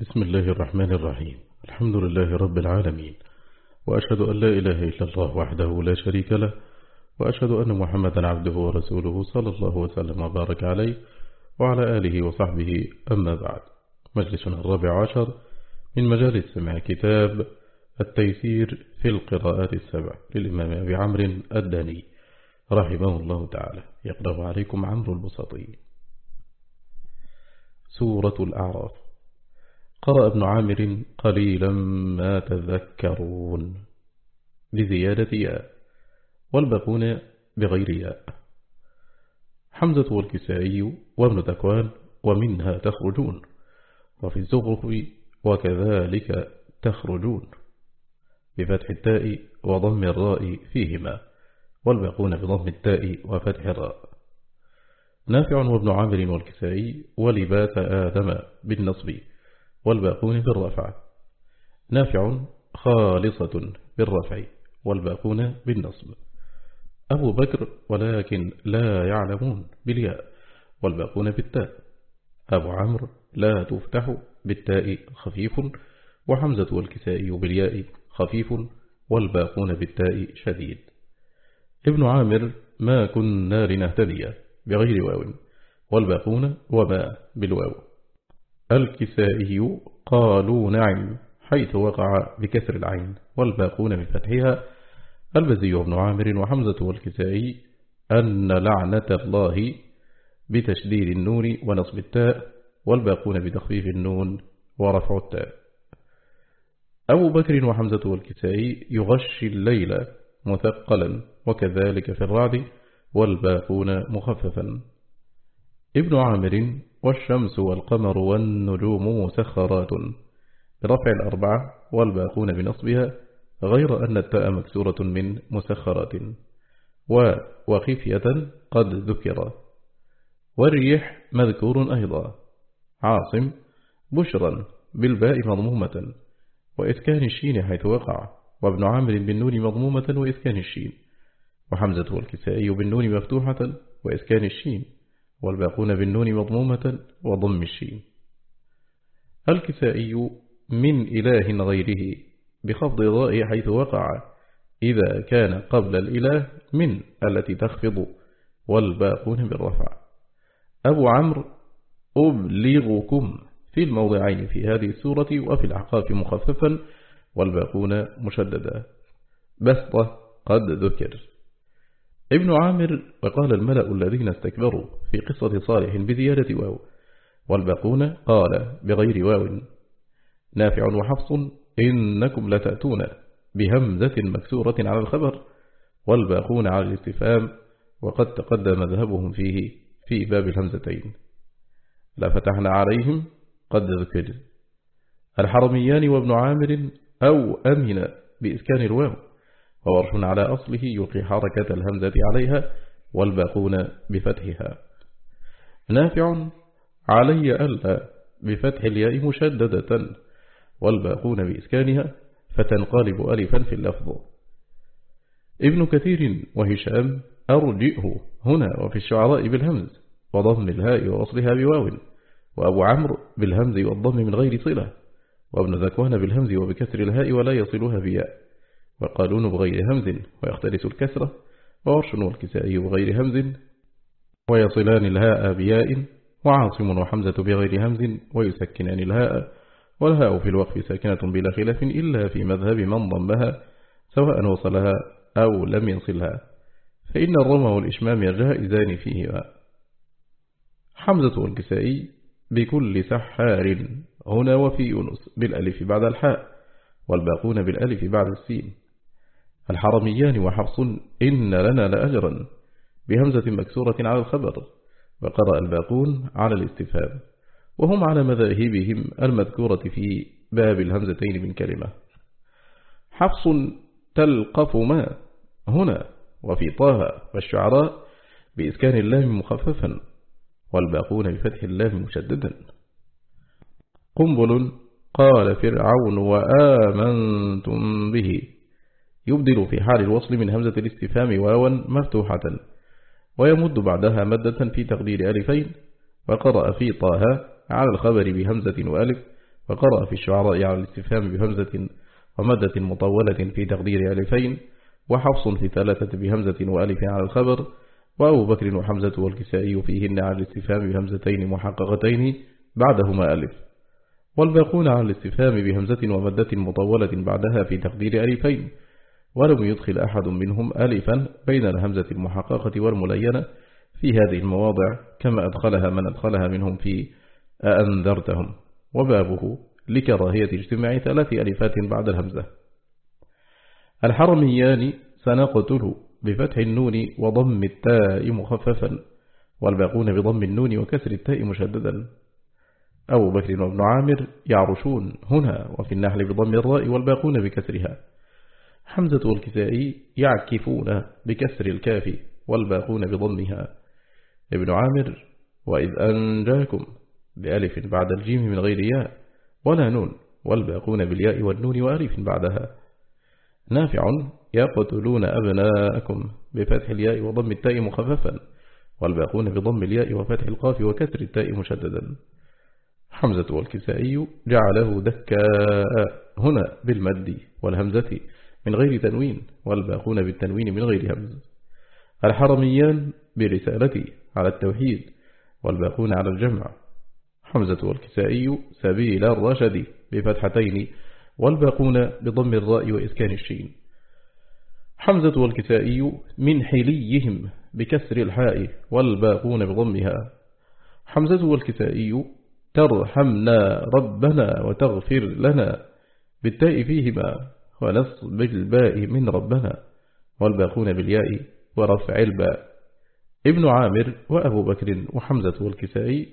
بسم الله الرحمن الرحيم. الحمد لله رب العالمين. وأشهد أن لا إله إلا الله وحده لا شريك له. وأشهد أن محمدا عبده ورسوله صلى الله وسلم وبارك عليه وعلى آله وصحبه. أما بعد مجلسنا الرابع عشر من مجالس سمع كتاب التيسير في القراءات السبع للإمام أبي عمرو الداني رحمه الله تعالى. يقرأ عليكم عمرو البسطي سورة الأعراف. قرأ ابن عامر قليلا ما تذكرون بزيادة ياء والباقون بغير ياء. حمزة والكسائي وابن تكوان ومنها تخرجون وفي الزغرف وكذلك تخرجون. بفتح التاء وضم الراء فيهما والباقون بضم التاء وفتح الراء. نافع وابن عامر والكسائي ولباس آدم بالنصب. والباقون بالرفع نافع خالصة بالرفع والباقون بالنصب. أبو بكر ولكن لا يعلمون بالياء والباقون بالتاء. أبو عمرو لا تفتح بالتاء خفيف وحمزة والكسائي بالياء خفيف والباقون بالتاء شديد. ابن عامر ما كنا لنهتدي بغير واو والباقون وما بالواو. الكسائي قالوا نعم حيث وقع بكسر العين والباقون بفتحها البزي وابن عامر وحمزة والكسائي أن لعنة الله بتشديد النون ونصب التاء والباقون بتخفيف النون ورفع التاء. أبو بكر وحمزة والكسائي يغشي الليل مثقلا وكذلك في الرعد والباقون مخففا. ابن عامر والشمس والقمر والنجوم مسخرات برفع الأربعة والباقون بنصبها غير أن التاء مكسورة من مسخرات. وخفية قد ذكر. والريح مذكور أيضا. عاصم بشرا بالباء مضمومة وإسكان الشين حيث وقع وابن عامر بالنون مضمومة وإسكان الشين وحمزة والكسائي بالنون مفتوحة وإسكان الشين والباقون بالنون مضمومة وضم الشين. الكسائي من إله غيره بخفض ضاء حيث وقع إذا كان قبل الإله من التي تخفض والباقون بالرفع. أبو عمرو أبلغكم في الموضعين في هذه السورة وفي الأحقاف مخففا والباقون مشددا. بسطة قد ذكر. ابن عامر وقال الملأ الذين استكبروا في قصة صالح بزيادة واو والباقون قال بغير واو نافع وحفص إنكم لتأتون بهمزة مكسورة على الخبر والباقون على الاستفهام وقد تقدم ذهبهم فيه في باب الهمزتين. لفتحنا عليهم قد ذكر. الحرميان وابن عامر أو أمن بإسكان الواو. وورش على أصله يلقي حركة الهمزة عليها والباقون بفتحها. نافع علي ألا بفتح الياء مشددة والباقون بإسكانها فتنقلب ألفا في اللفظ. ابن كثير وهشام أرجئه هنا وفي الشعراء بالهمز وضم الهاء ووصلها بواو وأبو عمرو بالهمز والضم من غير صلة وابن ذكوان بالهمز وبكسر الهاء ولا يصلها بياء. وقالون بغير همز ويختلس الكسرة وورش والكسائي بغير همز ويصلان الهاء بياء وعاصم وحمزة بغير همز ويسكنان الهاء والهاء في الوقف ساكنة بلا خلاف إلا في مذهب من ضمها سواء وصلها أو لم يصلها فإن الرمى والإشمام جائزان فيهما. حمزة والكسائي بكل سحار. هنا وفي يونس بالألف بعد الحاء والباقون بالألف بعد السين. الحرميان وحفص إن لنا لأجرا بهمزة مكسورة على الخبر وقرأ الباقون على الاستفهام وهم على مذاهبهم المذكورة في باب الهمزتين من كلمة. حفص تلقف ما هنا وفي طه والشعراء بإسكان اللام مخففا والباقون بفتح اللام مشددا. قنبل قال فرعون وآمنتم به. يبدل في حال الوصل من همزة الاستفهام واوا مفتوحة ويمد بعدها مدة في تقدير ألفين وقرأ في طه على الخبر بهمزة وألف وقرأ في الشعراء على الاستفهام بهمزة ومدة مطولة في تقدير ألفين وحفص في ثلاثة بهمزة وألف على الخبر وأبو بكر وحمزة والكسائي فيهن على الاستفهام بهمزتين محققتين بعدهما ألف. والباقون على الاستفهام بهمزة ومدة مطولة بعدها في تقدير ألفين ولم يدخل أحد منهم ألفا بين الهمزة المحققة والملينة في هذه المواضع كما أدخلها من أدخلها منهم في أأنذرتهم وبابه لكراهية اجتماع ثلاث ألفات بعد الهمزة. الحرميان سنقتل بفتح النون وضم التاء مخففا والباقون بضم النون وكسر التاء مشددا. أبو بكر وابن عامر يعرشون هنا وفي النحل بضم الراء والباقون بكسرها. حمزة والكسائي يعكفون بكسر الكاف والباقون بضمها. ابن عامر وإذ أنجاكم بألف بعد الجيم من غير ياء ولا نون والباقون بالياء والنون وألف بعدها. نافع يقتلون أبناءكم بفتح الياء وضم التاء مخففا والباقون بضم الياء وفتح القاف وكسر التاء مشددا. حمزة والكسائي جعله دكاء هنا بالمد والهمزة من غير تنوين والباقون بالتنوين من غير همز الحرميان برسالتي على التوحيد والباقون على الجمع. حمزة والكسائي سبيل الرشد بفتحتين والباقون بضم الراء وإسكان الشين. حمزة والكسائي من حليهم بكسر الحاء والباقون بضمها. حمزة والكسائي ترحمنا ربنا وتغفر لنا بالتاء فيهما. ونصب الباء من ربنا والباقون بالياء ورفع الباء. ابن عامر وأبو بكر وحمزة والكسائي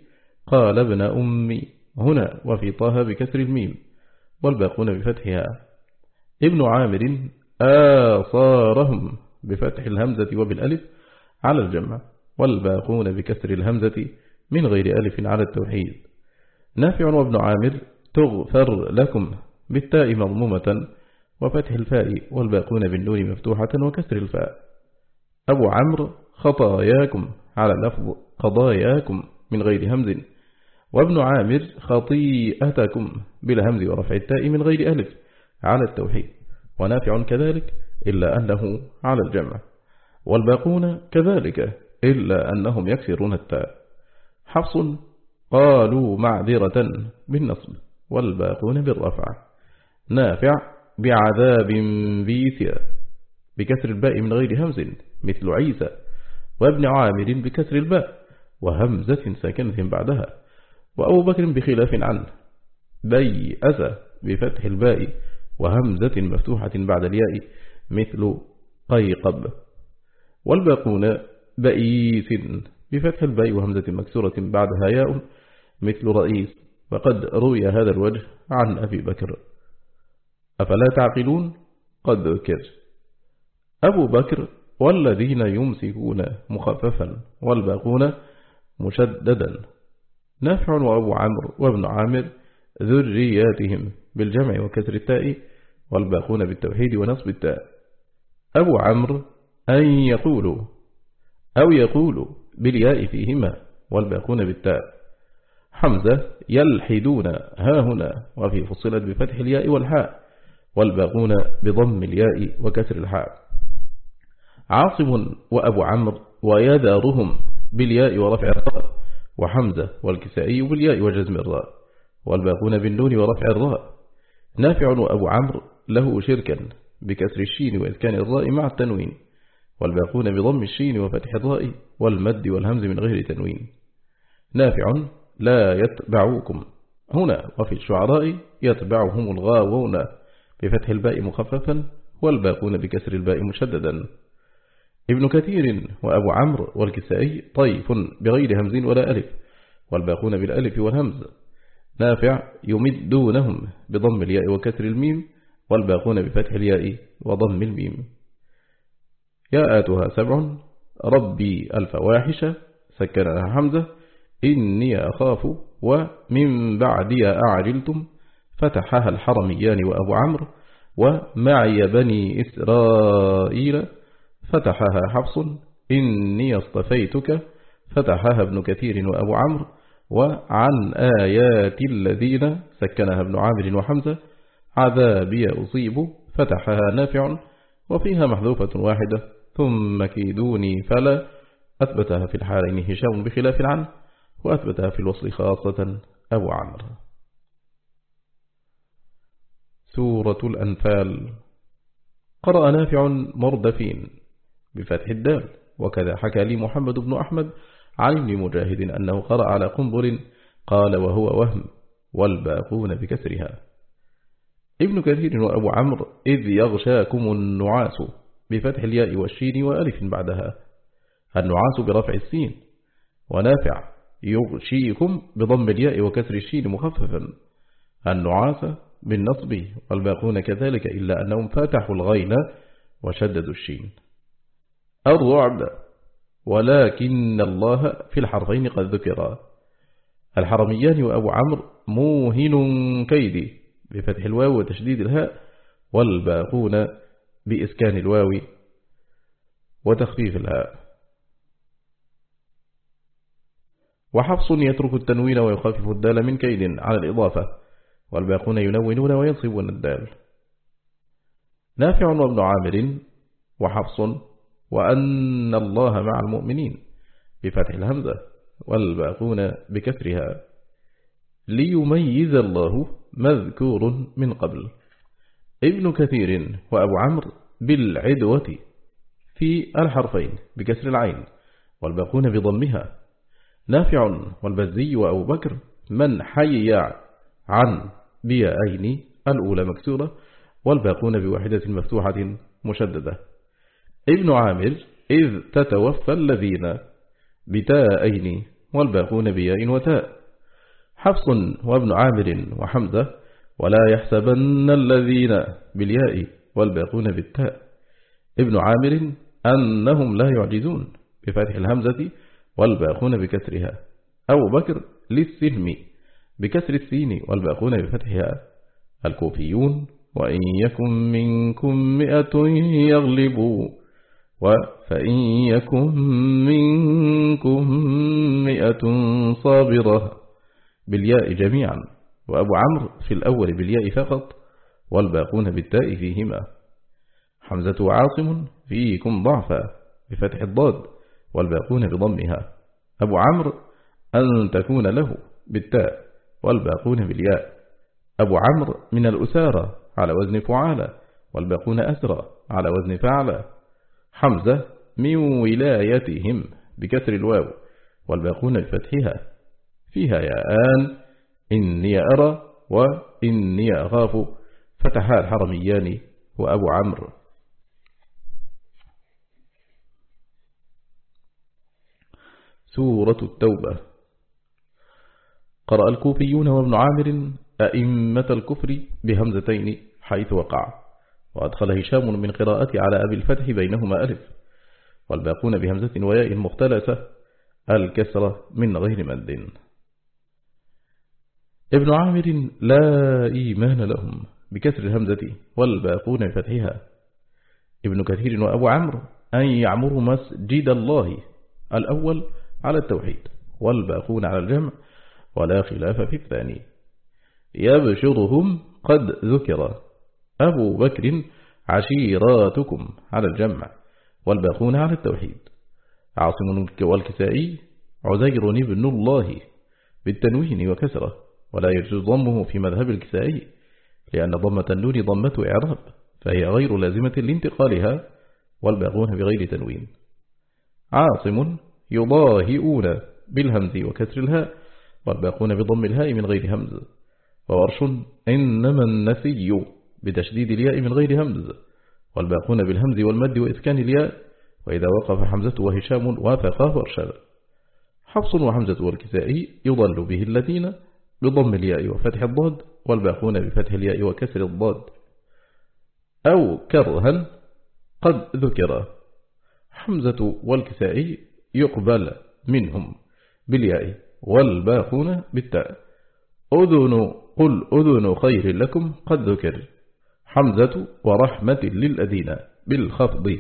قال ابن أمي هنا وفي طه بكسر الميم والباقون بفتحها. ابن عامر آصارهم بفتح الهمزة وبالألف على الجمع والباقون بكسر الهمزة من غير ألف على التوحيد. نافع وابن عامر تغفر لكم بالتاء مضمومة وفتح الفاء والباقون بالنون مفتوحة وكسر الفاء. أبو عمرو خطاياكم. على لفظ قضاياكم من غير همز. وابن عامر خطيئتكم. بالهمز ورفع التاء من غير ألف. على التوحيد. ونافع كذلك إلا أنه على الجمع. والباقون كذلك إلا أنهم يكسرون التاء. حفص قالوا معذرة بالنصب. والباقون بالرفع. نافع بعذاب بيثيا بكسر الباء من غير همز مثل عيسى وابن عامر بكسر الباء وهمزة ساكنة بعدها وأبو بكر بخلاف عنه بيأس بفتح الباء وهمزة مفتوحة بعد الياء مثل قيقب والباقون بئيس بفتح الباء وهمزة مكسورة بعدها ياء مثل رئيس وقد روي هذا الوجه عن أبي بكر. أفلا تعقلون؟ قد ذكر. أبو بكر والذين يمسكون مخففا والباقون مشددا. نافع وأبو عمرو وابن عامر ذرياتهم بالجمع وكسر التاء والباقون بالتوحيد ونصب التاء. أبو عمرو أن يقولوا أو يقولوا بالياء فيهما والباقون بالتاء. حمزة يلحدون ها هنا وفي فصلت بفتح الياء والحاء. والباقون بضم الياء وكسر الحاء. عاصم وأبو عمرو ويدارهم بالياء ورفع الراء وحمزة والكسائي بالياء وجزم الراء والباقون بالنون ورفع الراء. نافع وأبو عمرو له شركا بكسر الشين وإسكان الراء مع التنوين والباقون بضم الشين وفتح الراء والمد والهمز من غير تنوين. نافع لا يتبعوكم. هنا وفي الشعراء يتبعهم الغاوون. بفتح الباء مخففا والباقون بكسر الباء مشددا. ابن كثير وأبو عمرو والكسائي طيف بغير همز ولا ألف والباقون بالألف والهمز. نافع يمدونهم بضم الياء وكسر الميم والباقون بفتح الياء وضم الميم. ياءاتها سبع ربي الفواحش سكنها حمزة إني أخاف ومن بعدي أعجلتم. فتحها الحرميان وأبو عمرو ومعي بني إسرائيل. فتحها حفص إني اصطفيتك. فتحها ابن كثير وأبو عمرو وعن آيات الذين سكنها ابن عامر وحمزة. عذابي أصيب. فتحها نافع وفيها محذوفة واحدة. ثم كيدوني فلا. أثبتها في الحالين هشام بخلاف عنه وأثبتها في الوصل خاصة أبو عمرو. سورة الأنفال. قرأ نافع مردفين بفتح الدال وكذا حكى لي محمد بن أحمد عن مجاهد أنه قرأ على قنبل قال وهو وهم والباقون بكسرها. ابن كثير وأبو عمرو إذ يغشاكم النعاس بفتح الياء والشين وألف بعدها. النعاس برفع السين ونافع يغشيكم بضم الياء وكسر الشين مخففا. النعاس بالنصب والباقون كذلك إلا أنهم فتحوا الغين وشددوا الشين. الرعب ولكن الله في الحرفين قد ذكر. الحرميان وأبو عمرو موهن كيدي بفتح الواو وتشديد الهاء والباقون بإسكان الواو وتخفيف الهاء. وحفص يترك التنوين ويخفف الدال من كيد على الإضافة. والباقون ينونون وينصبون الدال. نافع وابن عامر وحفص وأن الله مع المؤمنين بفتح الهمزة والباقون بكسرها. ليميز الله مذكور من قبل. ابن كثير وأبو عمرو بالعدوة في الحرفين بكسر العين والباقون بضمها. نافع والبزي وأبو بكر من حي عن بيائين الأولى مكسورة والباقون بواحدة مفتوحة مشددة. ابن عامر إذ تتوفى الذين بتاءين والباقون بياء وتاء. حفص وابن عامر وحمزة ولا يحسبن الذين بالياء والباقون بالتاء. ابن عامر أنهم لا يعجزون بفتح الهمزة والباقون بكسرها. أبو بكر للسهم. بكسر السين والباقون بفتحها الكوفيون وإن يكن منكم مئة يغلبوا فإن يكن منكم مئة صابرة. بالياء جميعا وأبو عمرو في الأول بالياء فقط والباقون بالتاء فيهما. حمزة وعاصم فيكم ضعفا بفتح الضاد والباقون بضمها. أبو عمرو أن تكون له بالتاء. والباقون بالياء. أبو عمرو من الأسارة على وزن فعالة. والباقون أسرى على وزن فعلة. حمزة من ولايتهم بكسر الواو. والباقون بفتحها. فيها ياءان إني أرى وإني أخاف. فتحها الحرميان وأبو عمرو. سورة التوبة. قرأ الكوفيون وابن عامر أئمة الكفر بهمزتين حيث وقع وأدخل هشام من قراءة على أبي الفتح بينهما ألف والباقون بهمزة وياء مختلسة الكسرة من غير مد. ابن عامر لا إيمان لهم بكسر الهمزة والباقون بفتحها. ابن كثير وأبو عمرو أن يعمروا مسجد الله الأول على التوحيد والباقون على الجمع ولا خلاف في الثاني. يبشرهم قد ذكر. أبو بكر عشيراتكم على الجمع والباقون على التوحيد. عاصم والكسائي عزير بن الله بالتنوين وكسرة. ولا يجوز ضمه في مذهب الكسائي لأن ضمة النون ضمة إعراب فهي غير لازمة لانتقالها والباقون بغير تنوين. عاصم يضاهئون بالهمز وكسر الهاء. والباقون بضم الهاء من غير همز. وورش إنما النسي بتشديد الياء من غير همز. والباقون بالهمز والمد وإسكان الياء. وإذا وقف حمزة وهشام وافقاه وارشد. حفص وحمزة والكسائي يضل به الذين بضم الياء وفتح الضاد والباقون بفتح الياء وكسر الضاد. أو كرها قد ذكر. حمزة والكسائي يقبل منهم بالياء. والباقون بالتاء. أذن قل أذن خير لكم قد ذكر. حمزة ورحمة للأدين بالخفض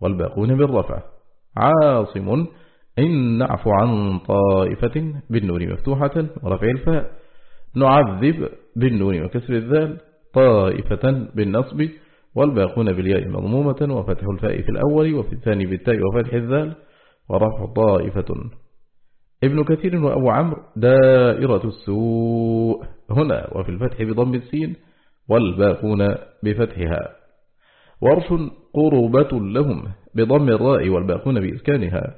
والباقون بالرفع. عاصم إن نعفو عن طائفة بالنون مفتوحة ورفع الفاء. نعذب بالنون وكسر الذال طائفة بالنصب والباقون بالياء مضمومة وفتح الفاء في الأول وفي الثاني بالتاء وفتح الذال ورفع طائفة. ابن كثير وأبو عمرو دائرة السوء. هنا وفي الفتح بضم السين والباقون بفتحها. ورش قربة لهم بضم الراء والباقون بإسكانها.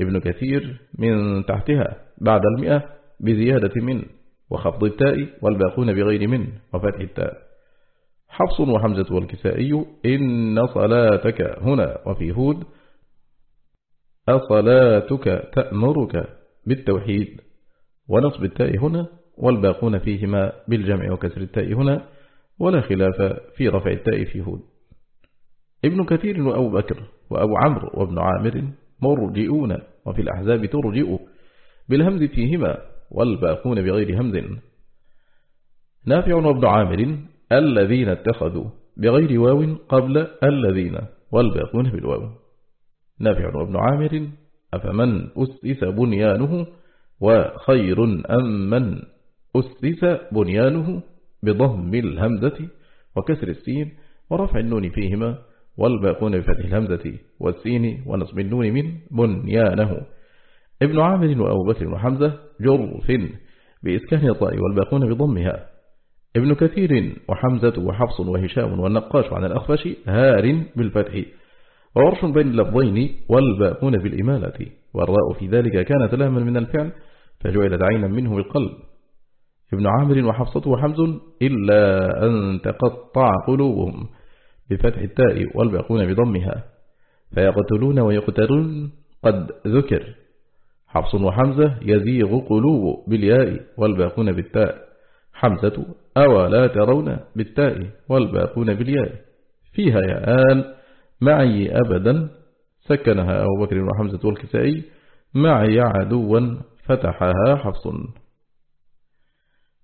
ابن كثير من تحتها بعد المئة بزيادة من وخفض التاء والباقون بغير من وفتح التاء. حفص وحمزة والكسائي إن صلاتك هنا وفي هود أصلاتك تأمرك. بالتوحيد ونصب التاء هنا والباقون فيهما بالجمع وكسر التاء هنا ولا خلاف في رفع التاء في هود. ابن كثير وأبو بكر وأبو عمرو وابن عامر مرجئون وفي الأحزاب ترجئ بالهمز فيهما والباقون بغير همز. نافع وابن عامر الذين اتخذوا بغير واو قبل الذين والباقون بالواو. نافع وابن عامر أفمن أسس بنيانه وخير أم من أسس بنيانه بضم الهمزة وكسر السين ورفع النون فيهما والباقون بفتح الهمزة والسين ونصب النون من بنيانه. ابن عامر وأبو بكر وحمزة جرف بإسكان الطاء والباقون بضمها. ابن كثير وحمزة وحفص وهشام والنقاش عن الأخفش هار بالفتح. وورش بين اللفظين والباقون بالإمالة والراء في ذلك كانت لاما من الفعل فجعلت عينا منه بالقلب. ابن عامر وحفصة وحمز إلا أن تقطع قلوبهم بفتح التاء والباقون بضمها فيقتلون ويقتلون قد ذكر. حفص وحمزة يزيغ قلوب بالياء والباقون بالتاء. حمزة أولا ترون بالتاء والباقون بالياء؟ فيها ياءان معي أبدا سكنها أبو بكر وحمزة والكسائي معي عدوا فتحها حفص.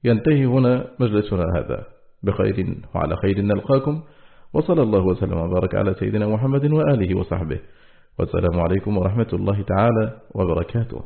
ينتهي هنا مجلسنا هذا. بخير وعلى خير نلقاكم. وصلى الله وسلم وبارك على سيدنا محمد وآله وصحبه. والسلام عليكم ورحمة الله تعالى وبركاته.